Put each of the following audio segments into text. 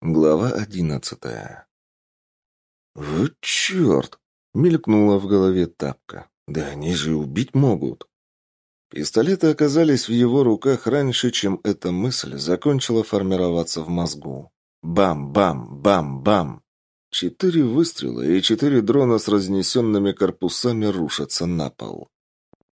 Глава одиннадцатая. «Вот черт!» — мелькнула в голове тапка. «Да они же убить могут!» Пистолеты оказались в его руках раньше, чем эта мысль закончила формироваться в мозгу. Бам-бам-бам-бам! Четыре выстрела и четыре дрона с разнесенными корпусами рушатся на пол.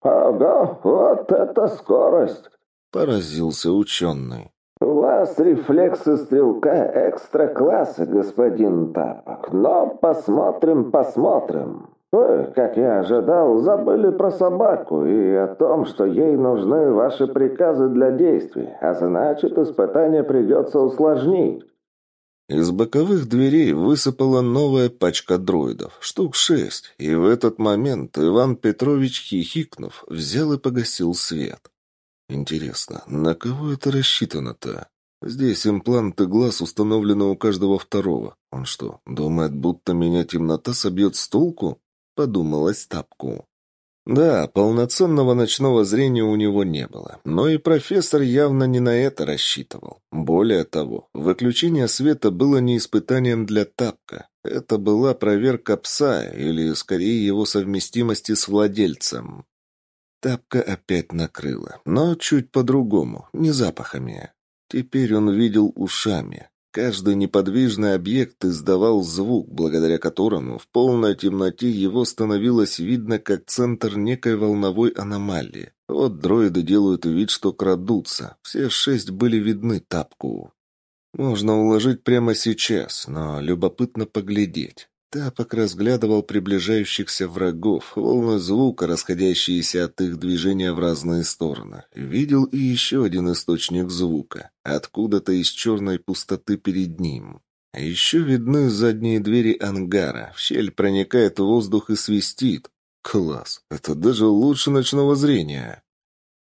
«Ого, вот это скорость!» — поразился ученый. «У вас рефлексы стрелка экстра-класса, господин Тапок. Но посмотрим, посмотрим. Вы, как я ожидал, забыли про собаку и о том, что ей нужны ваши приказы для действий, а значит, испытание придется усложнить». Из боковых дверей высыпала новая пачка дроидов, штук шесть, и в этот момент Иван Петрович, хихикнув, взял и погасил свет. Интересно, на кого это рассчитано-то? Здесь импланты глаз установлены у каждого второго. Он что, думает, будто меня темнота собьет с толку? Подумалось тапку. Да, полноценного ночного зрения у него не было, но и профессор явно не на это рассчитывал. Более того, выключение света было не испытанием для тапка. Это была проверка пса, или скорее его совместимости с владельцем. Тапка опять накрыла, но чуть по-другому, не запахами. Теперь он видел ушами. Каждый неподвижный объект издавал звук, благодаря которому в полной темноте его становилось видно как центр некой волновой аномалии. Вот дроиды делают вид, что крадутся. Все шесть были видны тапку. Можно уложить прямо сейчас, но любопытно поглядеть. Тапок разглядывал приближающихся врагов, волны звука, расходящиеся от их движения в разные стороны. Видел и еще один источник звука, откуда-то из черной пустоты перед ним. Еще видны задние двери ангара, в щель проникает воздух и свистит. Класс, это даже лучше ночного зрения.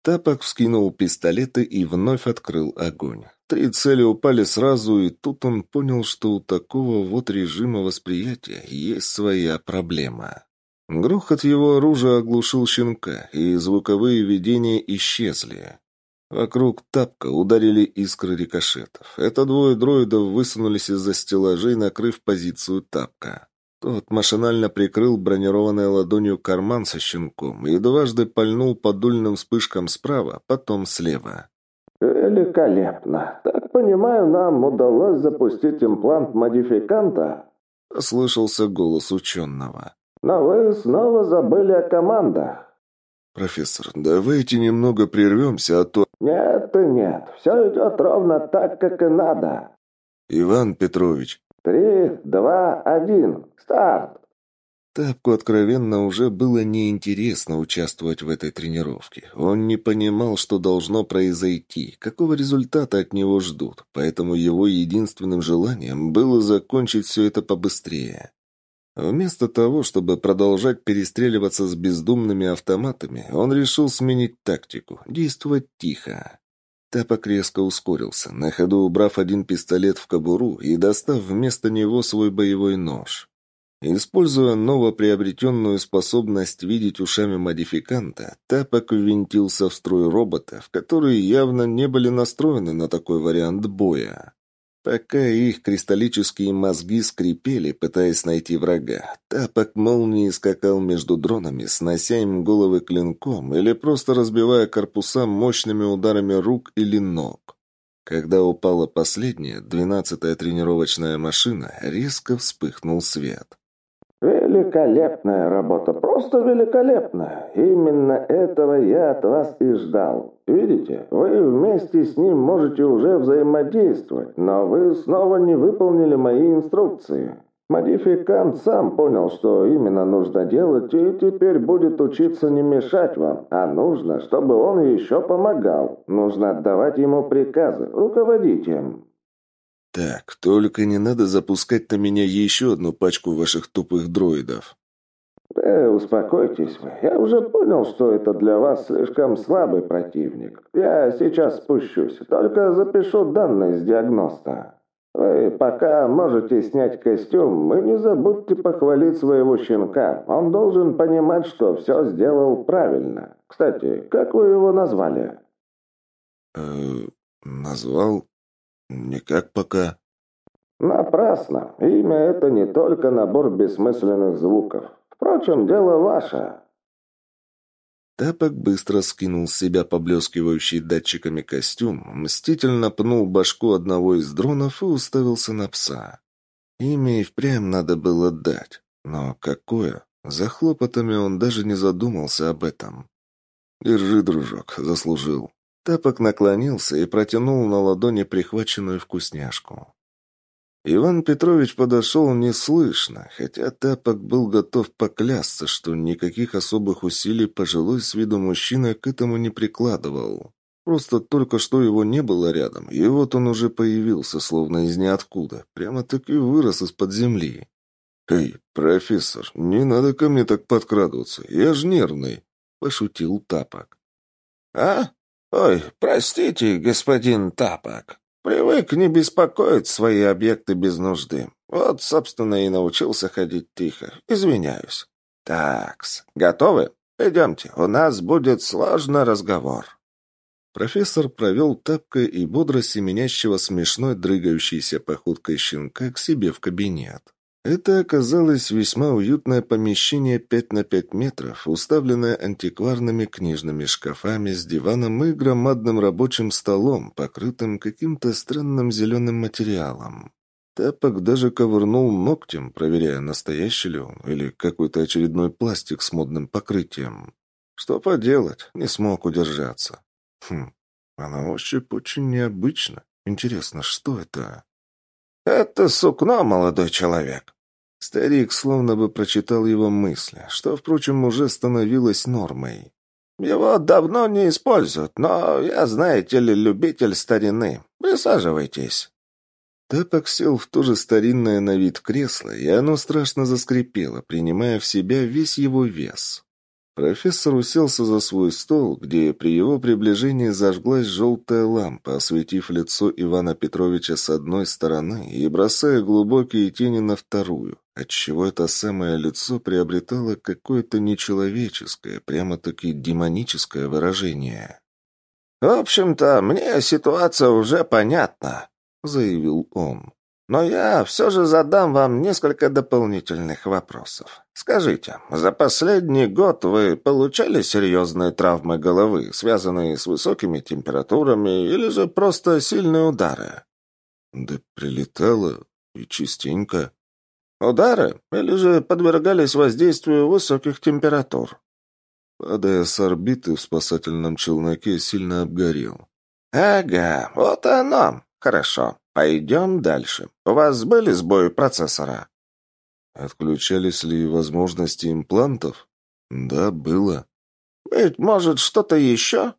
Тапок вскинул пистолеты и вновь открыл огонь. Три цели упали сразу, и тут он понял, что у такого вот режима восприятия есть своя проблема. Грохот его оружия оглушил щенка, и звуковые видения исчезли. Вокруг тапка ударили искры рикошетов. Это двое дроидов высунулись из-за стеллажей, накрыв позицию тапка. Тот машинально прикрыл бронированной ладонью карман со щенком и дважды пальнул по дульным вспышкам справа, потом слева. «Великолепно. Так понимаю, нам удалось запустить имплант модификанта?» — слышался голос ученого. «Но вы снова забыли о командах». «Профессор, давайте немного прервемся, а то...» «Нет и нет. Все идет ровно так, как и надо». «Иван Петрович». «Три, два, один. Старт!» Тапку откровенно уже было неинтересно участвовать в этой тренировке. Он не понимал, что должно произойти, какого результата от него ждут, поэтому его единственным желанием было закончить все это побыстрее. Вместо того, чтобы продолжать перестреливаться с бездумными автоматами, он решил сменить тактику, действовать тихо. Тапок резко ускорился, на ходу убрав один пистолет в кобуру и достав вместо него свой боевой нож. Используя новоприобретенную способность видеть ушами модификанта, Тапок ввинтился в строй роботов, которые явно не были настроены на такой вариант боя. Пока их кристаллические мозги скрипели, пытаясь найти врага, Тапок молнией скакал между дронами, снося им головы клинком или просто разбивая корпуса мощными ударами рук или ног. Когда упала последняя, двенадцатая тренировочная машина, резко вспыхнул свет. Великолепная работа, просто великолепная. Именно этого я от вас и ждал. Видите, вы вместе с ним можете уже взаимодействовать, но вы снова не выполнили мои инструкции. Модификант сам понял, что именно нужно делать, и теперь будет учиться не мешать вам, а нужно, чтобы он еще помогал. Нужно отдавать ему приказы, руководить им. «Так, только не надо запускать на меня еще одну пачку ваших тупых дроидов». «Э, успокойтесь вы. Я уже понял, что это для вас слишком слабый противник. Я сейчас спущусь, только запишу данные с диагноста. Вы пока можете снять костюм и не забудьте похвалить своего щенка. Он должен понимать, что все сделал правильно. Кстати, как вы его назвали?» «Э, назвал? «Никак пока». Напрасно. Имя это не только набор бессмысленных звуков. Впрочем, дело ваше. Тапок быстро скинул с себя поблескивающий датчиками костюм, мстительно пнул башку одного из дронов и уставился на пса. Имя и впрямь надо было дать. Но какое? За хлопотами он даже не задумался об этом. «Держи, дружок, заслужил». Тапок наклонился и протянул на ладони прихваченную вкусняшку. Иван Петрович подошел неслышно, хотя Тапок был готов поклясться, что никаких особых усилий пожилой с виду мужчина к этому не прикладывал. Просто только что его не было рядом, и вот он уже появился, словно из ниоткуда, прямо-таки вырос из-под земли. «Эй, профессор, не надо ко мне так подкрадываться, я ж нервный», — пошутил Тапок. «А? Ой, простите, господин Тапок», Привык не беспокоить свои объекты без нужды. Вот, собственно, и научился ходить тихо. Извиняюсь. Такс, готовы? Идемте, у нас будет сложный разговор. Профессор провел тапкой и бодро семенящего смешной дрыгающейся походкой щенка к себе в кабинет. Это оказалось весьма уютное помещение 5 на 5 метров, уставленное антикварными книжными шкафами с диваном и громадным рабочим столом, покрытым каким-то странным зеленым материалом. Тапок даже ковырнул ногтем, проверяя, настоящий ли он или какой-то очередной пластик с модным покрытием. Что поделать, не смог удержаться. Хм, а на ощупь очень необычно. Интересно, что это? «Это сукно, молодой человек». Старик словно бы прочитал его мысли, что, впрочем, уже становилось нормой. «Его давно не используют, но я, знаете ли, любитель старины. Присаживайтесь». Тапок сел в то же старинное на вид кресло, и оно страшно заскрипело, принимая в себя весь его вес. Профессор уселся за свой стол, где при его приближении зажглась желтая лампа, осветив лицо Ивана Петровича с одной стороны и бросая глубокие тени на вторую, отчего это самое лицо приобретало какое-то нечеловеческое, прямо-таки демоническое выражение. «В общем-то, мне ситуация уже понятна», — заявил он. Но я все же задам вам несколько дополнительных вопросов. Скажите, за последний год вы получали серьезные травмы головы, связанные с высокими температурами, или же просто сильные удары? Да прилетало и частенько. Удары? Или же подвергались воздействию высоких температур? Падая с орбиты в спасательном челноке, сильно обгорел. Ага, вот оно. Хорошо. Пойдем дальше. У вас были сбои процессора? Отключались ли возможности имплантов? Да, было. Быть может, что-то еще?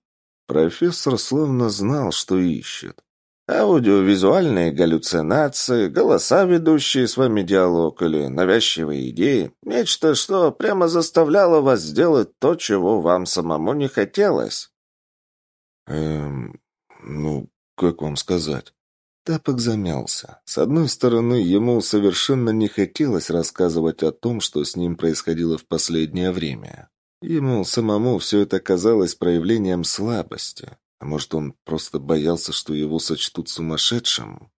Профессор словно знал, что ищет. Аудиовизуальные галлюцинации, голоса, ведущие с вами диалог или навязчивые идеи. Нечто, что прямо заставляло вас сделать то, чего вам самому не хотелось. Эм, ну, как вам сказать? Тапок замялся. С одной стороны, ему совершенно не хотелось рассказывать о том, что с ним происходило в последнее время. Ему самому все это казалось проявлением слабости. А может, он просто боялся, что его сочтут сумасшедшим?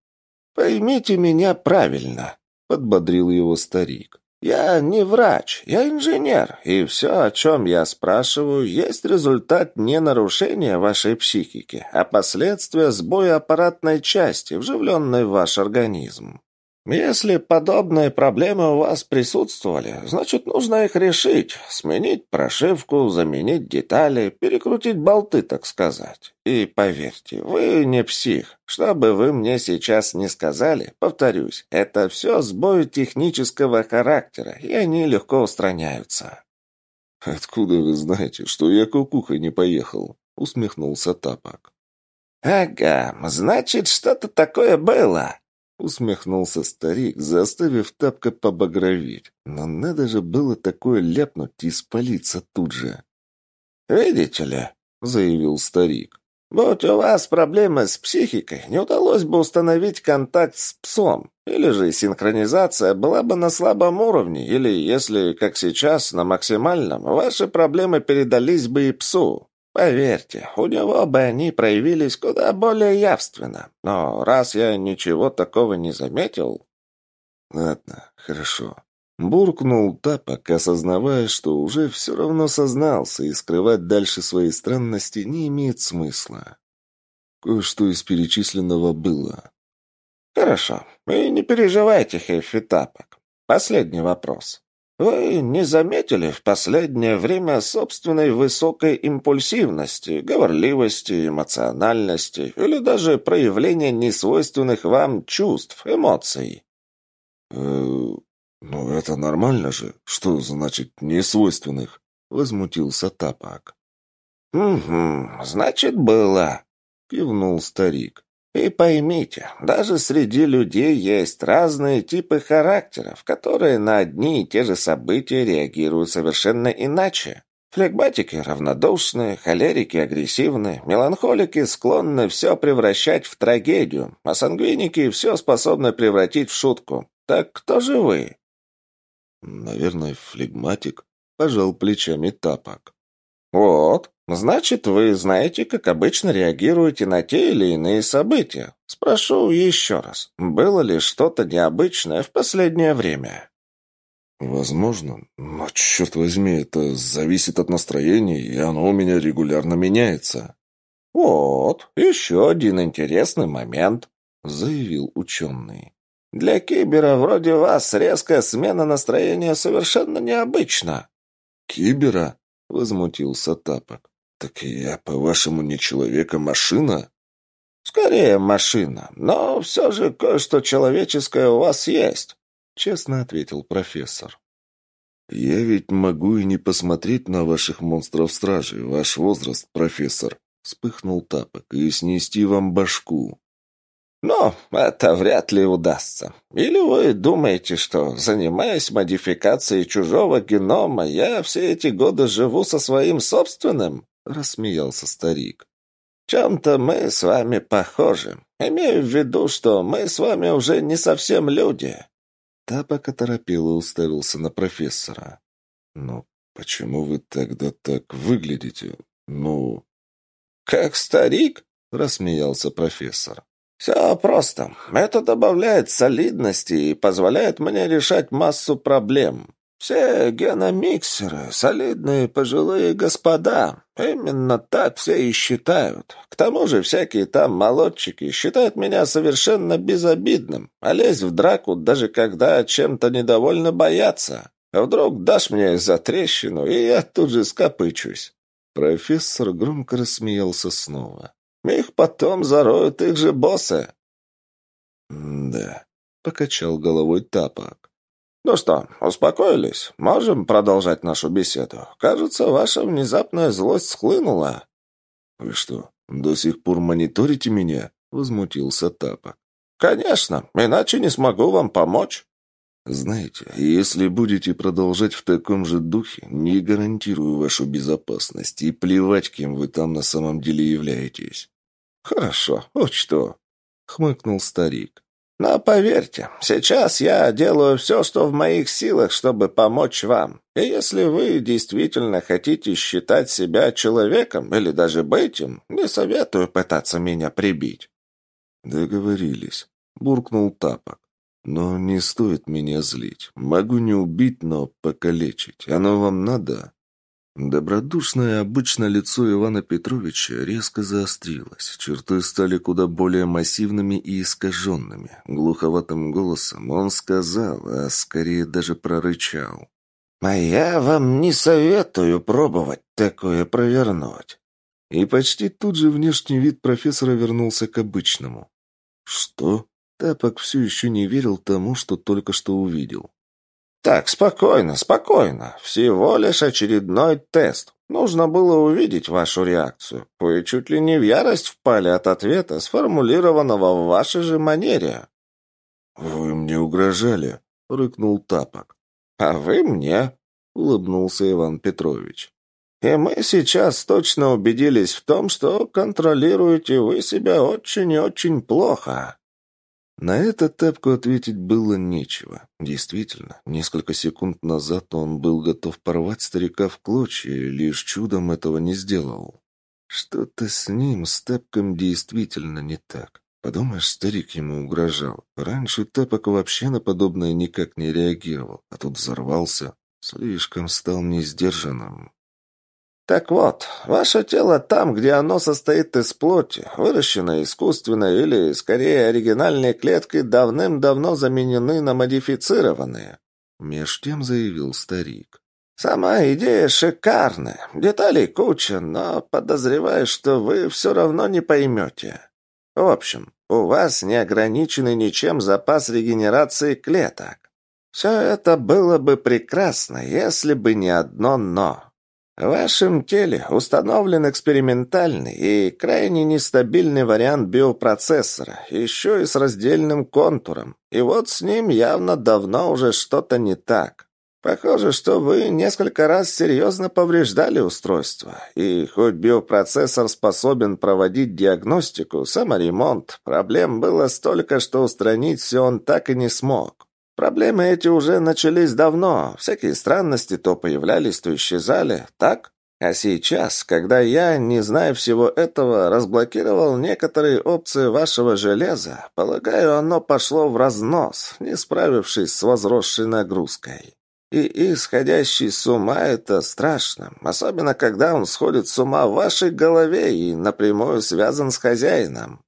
«Поймите меня правильно», — подбодрил его старик. «Я не врач, я инженер, и все, о чем я спрашиваю, есть результат не нарушения вашей психики, а последствия сбоя аппаратной части, вживленной в ваш организм. Если подобные проблемы у вас присутствовали, значит, нужно их решить. Сменить прошивку, заменить детали, перекрутить болты, так сказать. И поверьте, вы не псих. Что бы вы мне сейчас не сказали, повторюсь, это все сбои технического характера, и они легко устраняются. «Откуда вы знаете, что я кукухой не поехал?» — усмехнулся Тапок. «Ага, значит, что-то такое было», Усмехнулся старик, заставив тапка побагроветь. Но надо же было такое ляпнуть и спалиться тут же. «Видите ли», — заявил старик, — «будь у вас проблемы с психикой, не удалось бы установить контакт с псом, или же синхронизация была бы на слабом уровне, или, если, как сейчас, на максимальном, ваши проблемы передались бы и псу. Поверьте, у него бы они проявились куда более явственно. Но раз я ничего такого не заметил... Ладно, хорошо. Буркнул Тапок, осознавая, что уже все равно сознался, и скрывать дальше свои странности не имеет смысла. Кое-что из перечисленного было. «Хорошо. И не переживайте, Хэффи Тапок. Последний вопрос. Вы не заметили в последнее время собственной высокой импульсивности, говорливости, эмоциональности или даже проявления несвойственных вам чувств, эмоций?» «Э, «Ну, это нормально же. Что значит «несвойственных»?» — возмутился Тапак. «Угу, значит, было», — кивнул старик. «И поймите, даже среди людей есть разные типы характеров, которые на одни и те же события реагируют совершенно иначе. Флегматики равнодушны, холерики агрессивны, меланхолики склонны все превращать в трагедию, а сангвиники все способны превратить в шутку. Так кто же вы?» «Наверное, флегматик», — пожал плечами тапок. «Вот, значит, вы знаете, как обычно реагируете на те или иные события. Спрошу еще раз, было ли что-то необычное в последнее время?» «Возможно, но, черт возьми, это зависит от настроения, и оно у меня регулярно меняется». «Вот, еще один интересный момент», — заявил ученый. Для кибера вроде вас резкая смена настроения совершенно необычна». «Кибера?» — возмутился Тапок. «Так я, по-вашему, не человек, а машина?» «Скорее машина, но все же кое-что человеческое у вас есть», — честно ответил профессор. «Я ведь могу и не посмотреть на ваших монстров-стражей, ваш возраст, профессор», — вспыхнул Тапок, — «и снести вам башку». Но это вряд ли удастся. Или вы думаете, что, занимаясь модификацией чужого генома, я все эти годы живу со своим собственным?» — рассмеялся старик. «Чем-то мы с вами похожи. Имею в виду, что мы с вами уже не совсем люди». Тапок оторопело уставился на профессора. «Но почему вы тогда так выглядите? Ну...» «Как старик?» — рассмеялся профессор. «Все просто. Это добавляет солидности и позволяет мне решать массу проблем. Все геномиксеры — солидные пожилые господа. Именно так все и считают. К тому же всякие там молодчики считают меня совершенно безобидным, а лезть в драку, даже когда чем-то недовольно боятся. Вдруг дашь мне за трещину, и я тут же скопычусь». Профессор громко рассмеялся снова. Их потом зароют их же боссы. «Да», — покачал головой Тапок. «Ну что, успокоились? Можем продолжать нашу беседу? Кажется, ваша внезапная злость схлынула». «Вы что, до сих пор мониторите меня?» — возмутился Тапок. «Конечно, иначе не смогу вам помочь». «Знаете, если будете продолжать в таком же духе, не гарантирую вашу безопасность, и плевать, кем вы там на самом деле являетесь». «Хорошо, учту», — хмыкнул старик. «Но поверьте, сейчас я делаю все, что в моих силах, чтобы помочь вам. И если вы действительно хотите считать себя человеком или даже быть им, не советую пытаться меня прибить». «Договорились», — буркнул Тапок. «Но не стоит меня злить. Могу не убить, но покалечить. Оно вам надо?» Добродушное обычно лицо Ивана Петровича резко заострилось. Черты стали куда более массивными и искаженными. Глуховатым голосом он сказал, а скорее даже прорычал. «А я вам не советую пробовать такое провернуть». И почти тут же внешний вид профессора вернулся к обычному. «Что?» Тапок все еще не верил тому, что только что увидел. «Так, спокойно, спокойно. Всего лишь очередной тест. Нужно было увидеть вашу реакцию. Вы чуть ли не в ярость впали от ответа, сформулированного в вашей же манере». «Вы мне угрожали», — рыкнул Тапок. «А вы мне», — улыбнулся Иван Петрович. «И мы сейчас точно убедились в том, что контролируете вы себя очень и очень плохо». На это Тапку ответить было нечего. Действительно, несколько секунд назад он был готов порвать старика в клочья, лишь чудом этого не сделал. Что-то с ним, с Тапком, действительно не так. Подумаешь, старик ему угрожал. Раньше Тапок вообще на подобное никак не реагировал, а тут взорвался. Слишком стал несдержанным. Так вот, ваше тело там, где оно состоит из плоти, выращенной искусственно или, скорее, оригинальной клеткой, давным-давно заменены на модифицированные. Меж тем заявил старик. Сама идея шикарная, деталей куча, но подозреваю, что вы все равно не поймете. В общем, у вас не ограниченный ничем запас регенерации клеток. Все это было бы прекрасно, если бы не одно «но». В вашем теле установлен экспериментальный и крайне нестабильный вариант биопроцессора, еще и с раздельным контуром. И вот с ним явно давно уже что-то не так. Похоже, что вы несколько раз серьезно повреждали устройство. И хоть биопроцессор способен проводить диагностику, саморемонт, проблем было столько, что устранить все он так и не смог. Проблемы эти уже начались давно. Всякие странности то появлялись, то исчезали. Так? А сейчас, когда я, не зная всего этого, разблокировал некоторые опции вашего железа, полагаю, оно пошло в разнос, не справившись с возросшей нагрузкой. И исходящий с ума это страшно, особенно когда он сходит с ума в вашей голове и напрямую связан с хозяином.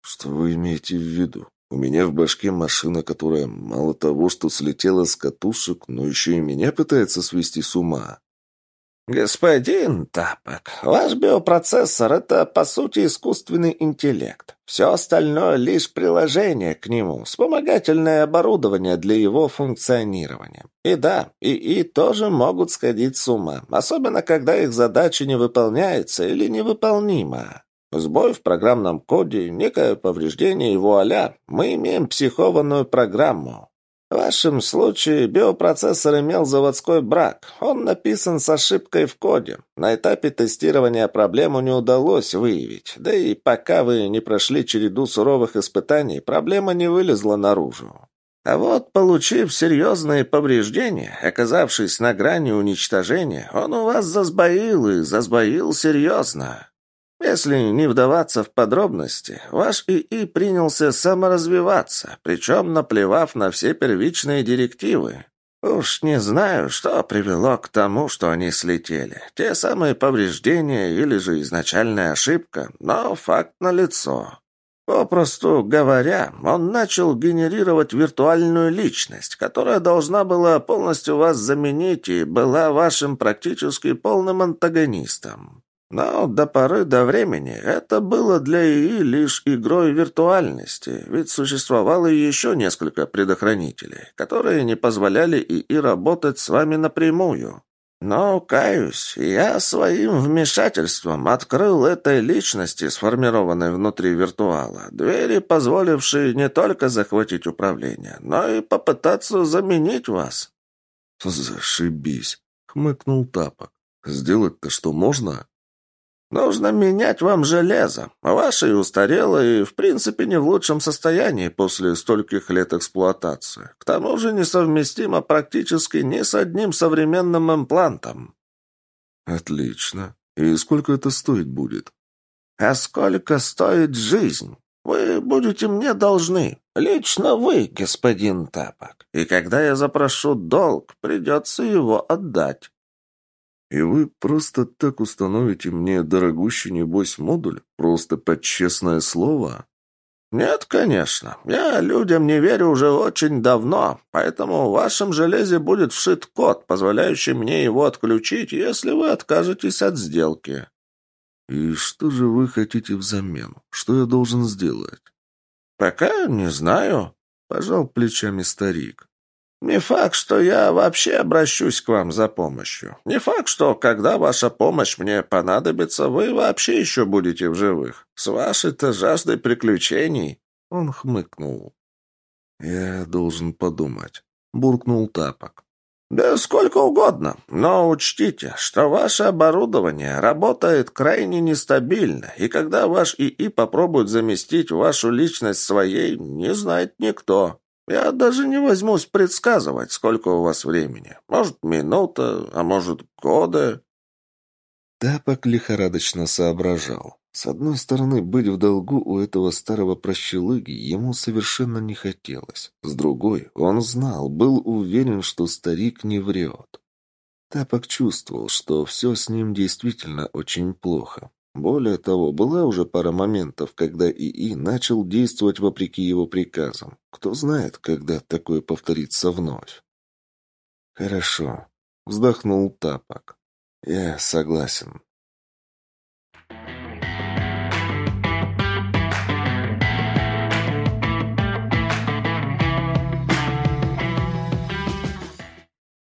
Что вы имеете в виду? У меня в башке машина, которая мало того, что слетела с катушек, но еще и меня пытается свести с ума. «Господин Тапок, ваш биопроцессор — это, по сути, искусственный интеллект. Все остальное — лишь приложение к нему, вспомогательное оборудование для его функционирования. И да, ИИ тоже могут сходить с ума, особенно когда их задача не выполняется или невыполнима. Сбой в программном коде, некое повреждение и вуаля, мы имеем психованную программу. В вашем случае биопроцессор имел заводской брак. Он написан с ошибкой в коде. На этапе тестирования проблему не удалось выявить. Да и пока вы не прошли череду суровых испытаний, проблема не вылезла наружу. А вот, получив серьезные повреждения, оказавшись на грани уничтожения, он у вас засбоил и засбоил серьезно. Если не вдаваться в подробности, ваш ИИ принялся саморазвиваться, причем наплевав на все первичные директивы. Уж не знаю, что привело к тому, что они слетели. Те самые повреждения или же изначальная ошибка, но факт налицо. Попросту говоря, он начал генерировать виртуальную личность, которая должна была полностью вас заменить и была вашим практически полным антагонистом. Но до поры до времени это было для ИИ лишь игрой виртуальности, ведь существовало еще несколько предохранителей, которые не позволяли ИИ работать с вами напрямую. Но, каюсь, я своим вмешательством открыл этой личности, сформированной внутри виртуала, двери, позволившие не только захватить управление, но и попытаться заменить вас. «Зашибись!» — хмыкнул Тапок. «Сделать-то что можно?» Нужно менять вам железо. Ваше и устарело, и в принципе не в лучшем состоянии после стольких лет эксплуатации. К тому же несовместимо практически ни с одним современным имплантом. Отлично. И сколько это стоить будет? А сколько стоит жизнь? Вы будете мне должны. Лично вы, господин Тапок. И когда я запрошу долг, придется его отдать. «И вы просто так установите мне дорогущий, небось, модуль? Просто под честное слово?» «Нет, конечно. Я людям не верю уже очень давно, поэтому в вашем железе будет вшит код, позволяющий мне его отключить, если вы откажетесь от сделки». «И что же вы хотите взамен? Что я должен сделать?» «Пока не знаю», — пожал плечами старик. Не факт, что я вообще обращусь к вам за помощью. Не факт, что, когда ваша помощь мне понадобится, вы вообще еще будете в живых. С вашей-то жаждой приключений». Он хмыкнул. «Я должен подумать», — буркнул Тапок. «Да сколько угодно, но учтите, что ваше оборудование работает крайне нестабильно, и когда ваш ИИ попробует заместить вашу личность своей, не знает никто. Я даже не возьмусь предсказывать, сколько у вас времени. Может, минута, а может, годы. Тапок лихорадочно соображал. С одной стороны, быть в долгу у этого старого прощелыги ему совершенно не хотелось. С другой, он знал, был уверен, что старик не врет. Тапок чувствовал, что все с ним действительно очень плохо. Более того, была уже пара моментов, когда ИИ начал действовать вопреки его приказам. Кто знает, когда такое повторится вновь. «Хорошо», — вздохнул Тапок. «Я согласен.